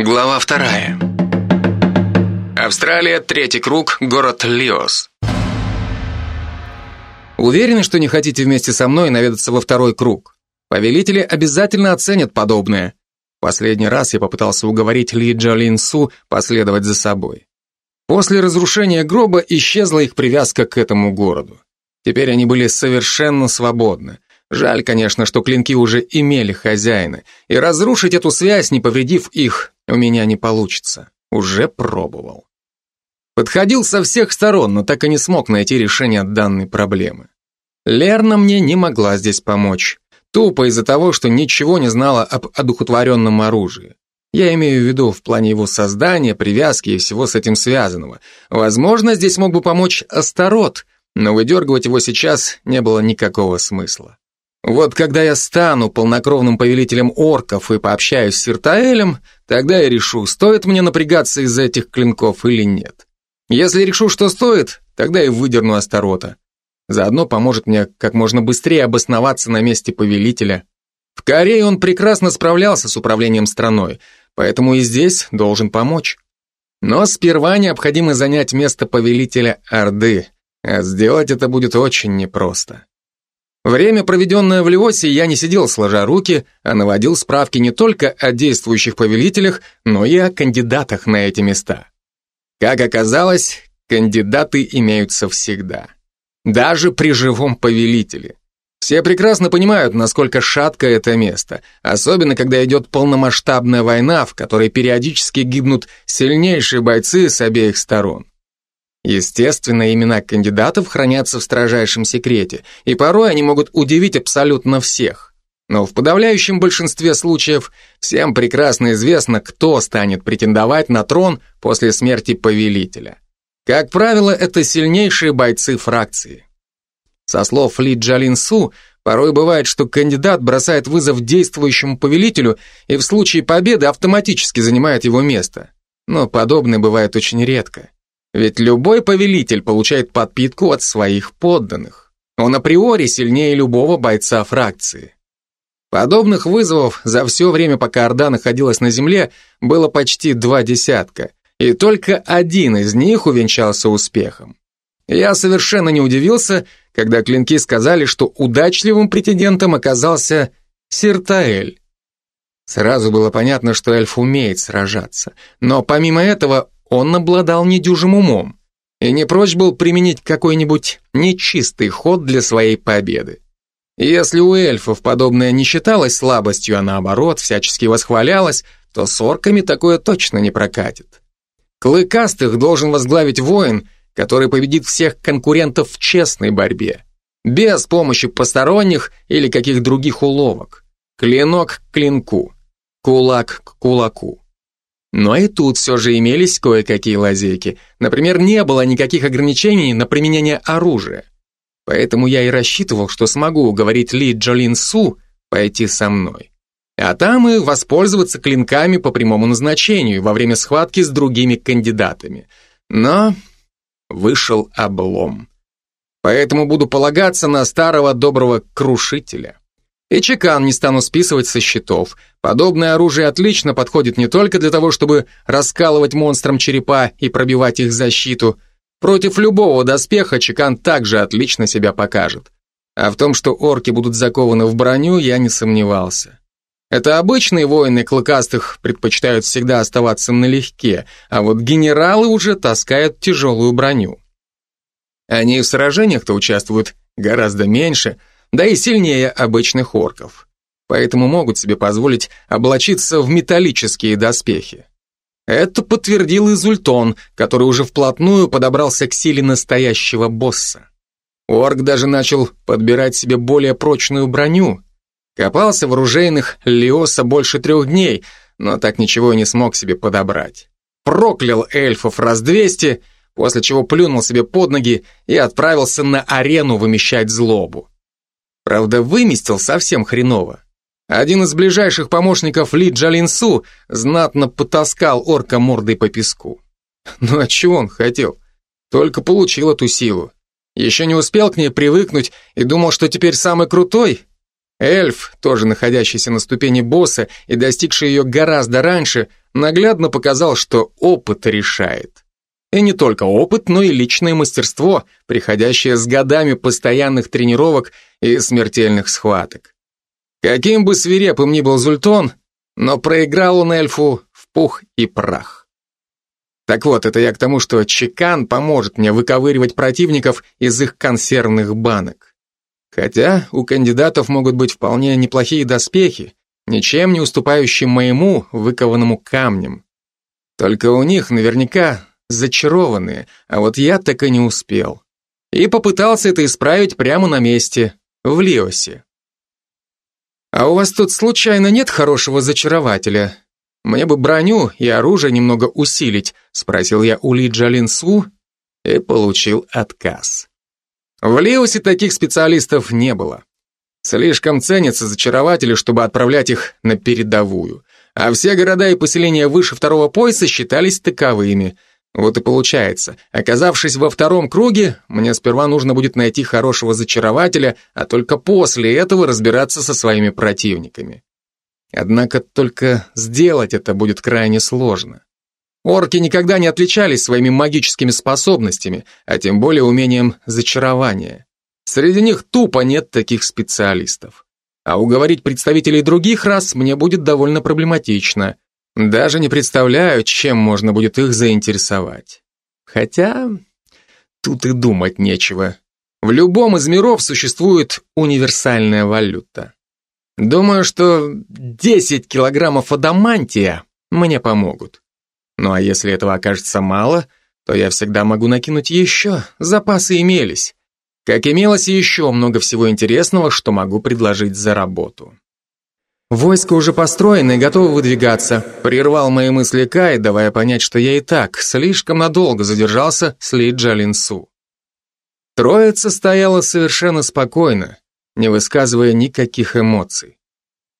Глава вторая. Австралия, третий круг, город Лиос. Уверены, что не хотите вместе со мной наведаться во второй круг? Повелители обязательно оценят подобное. Последний раз я попытался уговорить Ли Джолин Су последовать за собой. После разрушения гроба исчезла их привязка к этому городу. Теперь они были совершенно свободны. Жаль, конечно, что клинки уже имели хозяина, и разрушить эту связь, не повредив их, у меня не получится. Уже пробовал. Подходил со всех сторон, но так и не смог найти решение данной проблемы. Лерна мне не могла здесь помочь. Тупо из-за того, что ничего не знала об одухотворенном оружии. Я имею в виду в плане его создания, привязки и всего с этим связанного. Возможно, здесь мог бы помочь Астарот, но выдергивать его сейчас не было никакого смысла. Вот когда я стану полнокровным повелителем орков и пообщаюсь с Сиртаэлем, тогда я решу, стоит мне напрягаться из-за этих клинков или нет. Если решу, что стоит, тогда и выдерну Астарота. Заодно поможет мне как можно быстрее обосноваться на месте повелителя. В Корее он прекрасно справлялся с управлением страной, поэтому и здесь должен помочь. Но сперва необходимо занять место повелителя Орды, а сделать это будет очень непросто. Время, проведенное в Леосе, я не сидел сложа руки, а наводил справки не только о действующих повелителях, но и о кандидатах на эти места. Как оказалось, кандидаты имеются всегда. Даже при живом повелителе. Все прекрасно понимают, насколько шатко это место, особенно когда идет полномасштабная война, в которой периодически гибнут сильнейшие бойцы с обеих сторон. Естественно, имена кандидатов хранятся в строжайшем секрете, и порой они могут удивить абсолютно всех. Но в подавляющем большинстве случаев всем прекрасно известно, кто станет претендовать на трон после смерти повелителя. Как правило, это сильнейшие бойцы фракции. Со слов Ли Джалин Су, порой бывает, что кандидат бросает вызов действующему повелителю и в случае победы автоматически занимает его место. Но подобное бывает очень редко. Ведь любой повелитель получает подпитку от своих подданных. Он априори сильнее любого бойца фракции. Подобных вызовов за все время, пока Орда находилась на земле, было почти два десятка, и только один из них увенчался успехом. Я совершенно не удивился, когда клинки сказали, что удачливым претендентом оказался Сиртаэль. Сразу было понятно, что эльф умеет сражаться, но помимо этого он обладал недюжим умом и не прочь был применить какой-нибудь нечистый ход для своей победы. Если у эльфов подобное не считалось слабостью, а наоборот всячески восхвалялось, то с орками такое точно не прокатит. Клыкастых должен возглавить воин, который победит всех конкурентов в честной борьбе, без помощи посторонних или каких других уловок. Клинок к клинку, кулак к кулаку. Но и тут все же имелись кое-какие лазейки. Например, не было никаких ограничений на применение оружия. Поэтому я и рассчитывал, что смогу уговорить Ли Джолин Су пойти со мной. А там и воспользоваться клинками по прямому назначению во время схватки с другими кандидатами. Но вышел облом. Поэтому буду полагаться на старого доброго крушителя. И чекан не стану списывать со счетов. Подобное оружие отлично подходит не только для того, чтобы раскалывать монстрам черепа и пробивать их защиту. Против любого доспеха чекан также отлично себя покажет. А в том, что орки будут закованы в броню, я не сомневался. Это обычные воины клыкастых предпочитают всегда оставаться налегке, а вот генералы уже таскают тяжелую броню. Они в сражениях-то участвуют гораздо меньше, да и сильнее обычных орков. Поэтому могут себе позволить облачиться в металлические доспехи. Это подтвердил Изультон, который уже вплотную подобрался к силе настоящего босса. Орк даже начал подбирать себе более прочную броню, Копался в оружейных Лиоса больше трех дней, но так ничего и не смог себе подобрать. Проклял эльфов раз двести, после чего плюнул себе под ноги и отправился на арену вымещать злобу. Правда, выместил совсем хреново. Один из ближайших помощников Ли Джалинсу знатно потаскал орка мордой по песку. Ну а чего он хотел? Только получил эту силу. Еще не успел к ней привыкнуть и думал, что теперь самый крутой? Эльф, тоже находящийся на ступени босса и достигший ее гораздо раньше, наглядно показал, что опыт решает. И не только опыт, но и личное мастерство, приходящее с годами постоянных тренировок и смертельных схваток. Каким бы свирепым ни был Зультон, но проиграл он эльфу в пух и прах. Так вот, это я к тому, что чекан поможет мне выковыривать противников из их консервных банок. Хотя у кандидатов могут быть вполне неплохие доспехи, ничем не уступающие моему выкованному камнем. Только у них наверняка зачарованные, а вот я так и не успел. И попытался это исправить прямо на месте, в Лиосе. «А у вас тут случайно нет хорошего зачарователя? Мне бы броню и оружие немного усилить», спросил я у Ли Джалинсу и получил отказ. В Лиосе таких специалистов не было. Слишком ценятся зачарователи, чтобы отправлять их на передовую. А все города и поселения выше второго пояса считались таковыми – вот и получается, оказавшись во втором круге, мне сперва нужно будет найти хорошего зачарователя, а только после этого разбираться со своими противниками. Однако только сделать это будет крайне сложно. Орки никогда не отличались своими магическими способностями, а тем более умением зачарования. Среди них тупо нет таких специалистов. А уговорить представителей других рас мне будет довольно проблематично – даже не представляю, чем можно будет их заинтересовать. Хотя тут и думать нечего. В любом из миров существует универсальная валюта. Думаю, что 10 килограммов адамантия мне помогут. Ну а если этого окажется мало, то я всегда могу накинуть еще, запасы имелись. Как имелось еще много всего интересного, что могу предложить за работу. «Войско уже построено и готово выдвигаться», прервал мои мысли Кай, давая понять, что я и так слишком надолго задержался с Ли Джалинсу. Троица стояла совершенно спокойно, не высказывая никаких эмоций.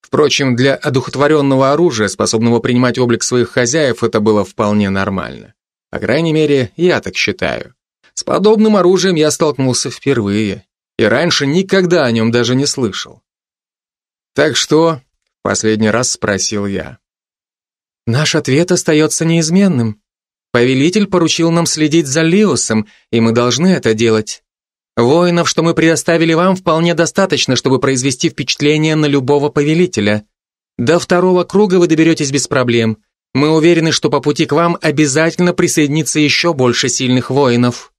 Впрочем, для одухотворенного оружия, способного принимать облик своих хозяев, это было вполне нормально. По крайней мере, я так считаю. С подобным оружием я столкнулся впервые, и раньше никогда о нем даже не слышал. Так что, Последний раз спросил я. Наш ответ остается неизменным. Повелитель поручил нам следить за Лиосом, и мы должны это делать. Воинов, что мы предоставили вам, вполне достаточно, чтобы произвести впечатление на любого повелителя. До второго круга вы доберетесь без проблем. Мы уверены, что по пути к вам обязательно присоединится еще больше сильных воинов.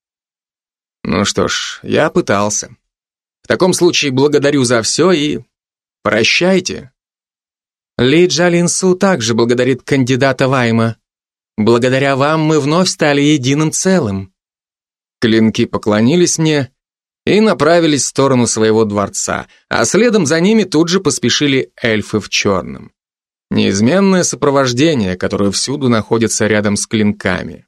Ну что ж, я пытался. В таком случае благодарю за все и прощайте. Ли Джалинсу также благодарит кандидата Вайма. Благодаря вам мы вновь стали единым целым. Клинки поклонились мне и направились в сторону своего дворца, а следом за ними тут же поспешили эльфы в черном. Неизменное сопровождение, которое всюду находится рядом с клинками.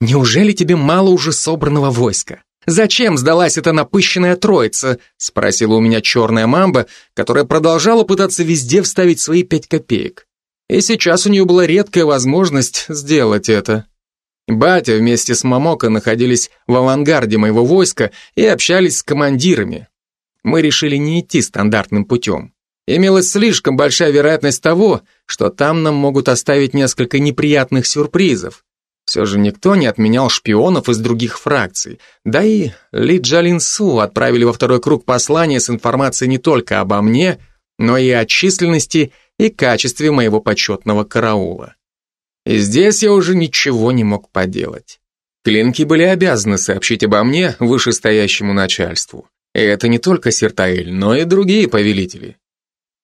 «Неужели тебе мало уже собранного войска? «Зачем сдалась эта напыщенная троица?» — спросила у меня черная мамба, которая продолжала пытаться везде вставить свои пять копеек. И сейчас у нее была редкая возможность сделать это. Батя вместе с Мамоко находились в авангарде моего войска и общались с командирами. Мы решили не идти стандартным путем. Имелась слишком большая вероятность того, что там нам могут оставить несколько неприятных сюрпризов. Все же никто не отменял шпионов из других фракций. Да и Ли Джалин Су отправили во второй круг послания с информацией не только обо мне, но и о численности и качестве моего почетного караула. И здесь я уже ничего не мог поделать. Клинки были обязаны сообщить обо мне вышестоящему начальству. И это не только Сертаэль, но и другие повелители.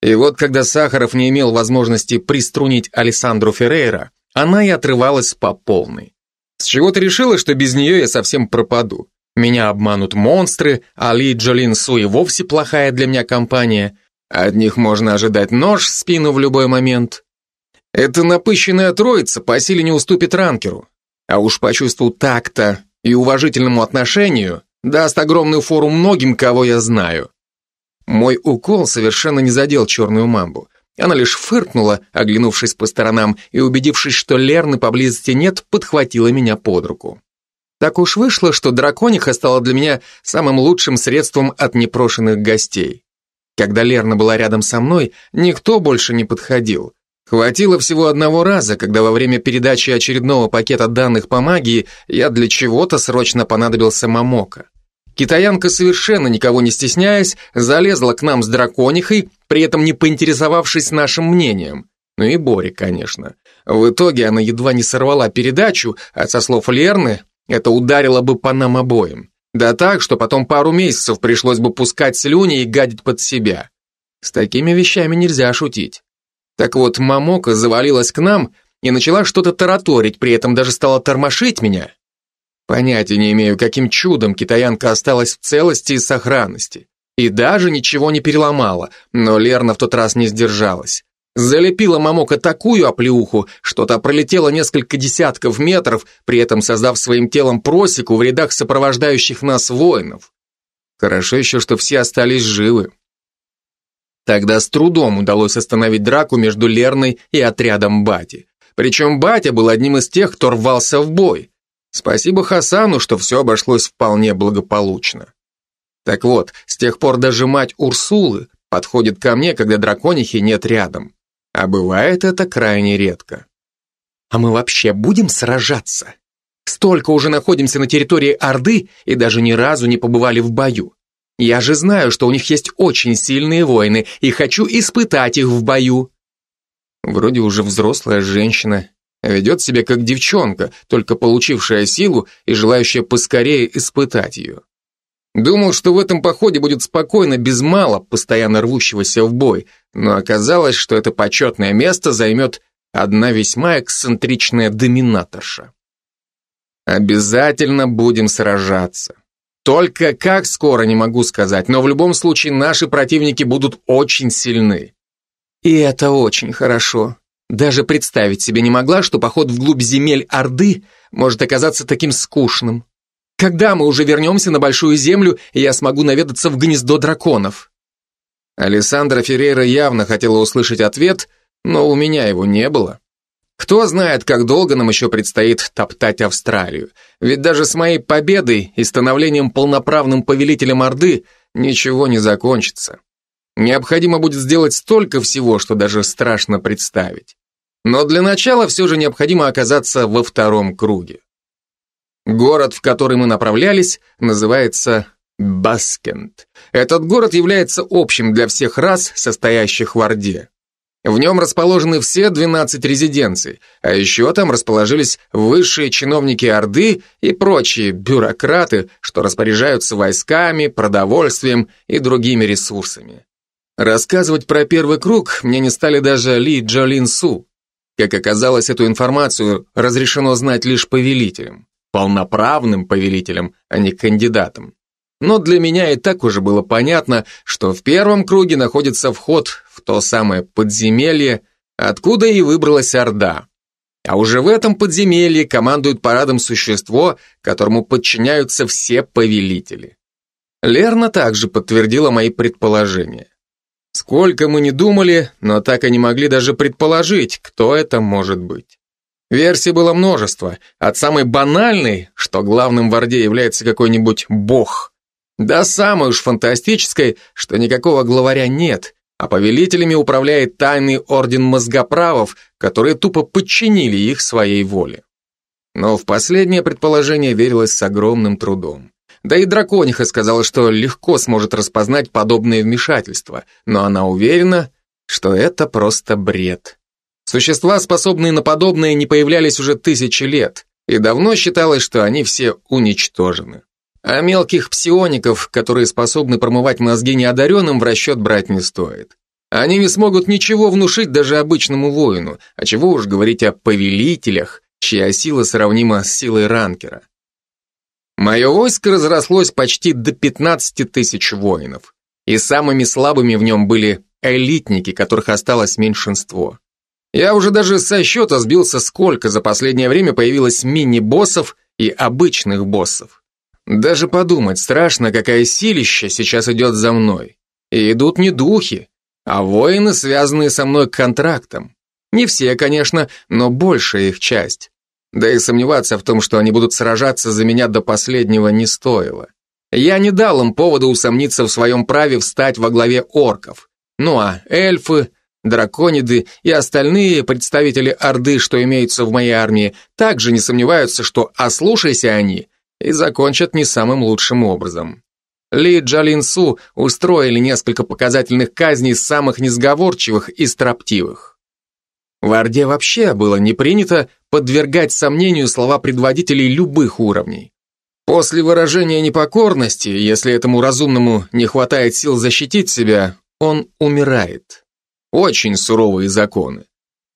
И вот когда Сахаров не имел возможности приструнить Александру Феррейра, она и отрывалась по полной. С чего ты решила, что без нее я совсем пропаду? Меня обманут монстры, а Ли Джолин Су и вовсе плохая для меня компания. От них можно ожидать нож в спину в любой момент. Эта напыщенная троица по силе не уступит ранкеру. А уж по чувству такта и уважительному отношению даст огромный фору многим, кого я знаю. Мой укол совершенно не задел черную мамбу. Она лишь фыркнула, оглянувшись по сторонам, и, убедившись, что Лерны поблизости нет, подхватила меня под руку. Так уж вышло, что дракониха стала для меня самым лучшим средством от непрошенных гостей. Когда Лерна была рядом со мной, никто больше не подходил. Хватило всего одного раза, когда во время передачи очередного пакета данных по магии я для чего-то срочно понадобился Мамока. Китаянка, совершенно никого не стесняясь, залезла к нам с драконихой, при этом не поинтересовавшись нашим мнением. Ну и Бори, конечно. В итоге она едва не сорвала передачу, а со слов Лерны, это ударило бы по нам обоим. Да так, что потом пару месяцев пришлось бы пускать слюни и гадить под себя. С такими вещами нельзя шутить. Так вот, Мамока завалилась к нам и начала что-то тараторить, при этом даже стала тормошить меня. Понятия не имею, каким чудом китаянка осталась в целости и сохранности. И даже ничего не переломала, но Лерна в тот раз не сдержалась. Залепила Мамока такую оплеуху, что та пролетела несколько десятков метров, при этом создав своим телом просеку в рядах сопровождающих нас воинов. Хорошо еще, что все остались живы. Тогда с трудом удалось остановить драку между Лерной и отрядом Бати. Причем Батя был одним из тех, кто рвался в бой. Спасибо Хасану, что все обошлось вполне благополучно. Так вот, с тех пор даже мать Урсулы подходит ко мне, когда драконихи нет рядом. А бывает это крайне редко. А мы вообще будем сражаться? Столько уже находимся на территории Орды и даже ни разу не побывали в бою. Я же знаю, что у них есть очень сильные воины, и хочу испытать их в бою. Вроде уже взрослая женщина, ведет себя как девчонка, только получившая силу и желающая поскорее испытать ее. Думал, что в этом походе будет спокойно, без мала, постоянно рвущегося в бой, но оказалось, что это почетное место займет одна весьма эксцентричная доминаторша. Обязательно будем сражаться. Только как скоро, не могу сказать, но в любом случае наши противники будут очень сильны. И это очень хорошо. Даже представить себе не могла, что поход вглубь земель Орды может оказаться таким скучным. Когда мы уже вернемся на Большую Землю, и я смогу наведаться в гнездо драконов? Александра Феррейра явно хотела услышать ответ, но у меня его не было. Кто знает, как долго нам еще предстоит топтать Австралию. Ведь даже с моей победой и становлением полноправным повелителем Орды ничего не закончится. Необходимо будет сделать столько всего, что даже страшно представить. Но для начала все же необходимо оказаться во втором круге. Город, в который мы направлялись, называется Баскент. Этот город является общим для всех рас, состоящих в Орде. В нем расположены все 12 резиденций, а еще там расположились высшие чиновники Орды и прочие бюрократы, что распоряжаются войсками, продовольствием и другими ресурсами. Рассказывать про первый круг мне не стали даже Ли Джолин Су. Как оказалось, эту информацию разрешено знать лишь повелителям, полноправным повелителям, а не кандидатам. Но для меня и так уже было понятно, что в первом круге находится вход в то самое подземелье, откуда и выбралась Орда. А уже в этом подземелье командует парадом существо, которому подчиняются все повелители. Лерна также подтвердила мои предположения. Сколько мы не думали, но так и не могли даже предположить, кто это может быть. Версий было множество, от самой банальной, что главным в Орде является какой-нибудь бог, до самой уж фантастической, что никакого главаря нет, а повелителями управляет тайный орден мозгоправов, которые тупо подчинили их своей воле. Но в последнее предположение верилось с огромным трудом. Да и дракониха сказала, что легко сможет распознать подобные вмешательства, но она уверена, что это просто бред. Существа, способные на подобное, не появлялись уже тысячи лет, и давно считалось, что они все уничтожены. А мелких псиоников, которые способны промывать мозги неодаренным, в расчет брать не стоит. Они не смогут ничего внушить даже обычному воину, а чего уж говорить о повелителях, чья сила сравнима с силой ранкера. Мое войско разрослось почти до 15 тысяч воинов, и самыми слабыми в нем были элитники, которых осталось меньшинство. Я уже даже со счета сбился, сколько за последнее время появилось мини-боссов и обычных боссов. Даже подумать страшно, какая силища сейчас идет за мной. И идут не духи, а воины, связанные со мной контрактом. Не все, конечно, но большая их часть. Да и сомневаться в том, что они будут сражаться за меня до последнего не стоило. Я не дал им повода усомниться в своем праве встать во главе орков. Ну а эльфы, дракониды и остальные представители Орды, что имеются в моей армии, также не сомневаются, что ослушайся они и закончат не самым лучшим образом. Ли Джалинсу устроили несколько показательных казней самых несговорчивых и строптивых. В Орде вообще было не принято подвергать сомнению слова предводителей любых уровней. После выражения непокорности, если этому разумному не хватает сил защитить себя, он умирает. Очень суровые законы.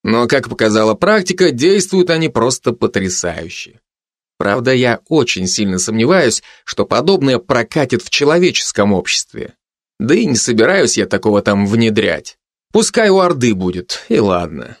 Но, как показала практика, действуют они просто потрясающе. Правда, я очень сильно сомневаюсь, что подобное прокатит в человеческом обществе. Да и не собираюсь я такого там внедрять. Пускай у Орды будет, и ладно.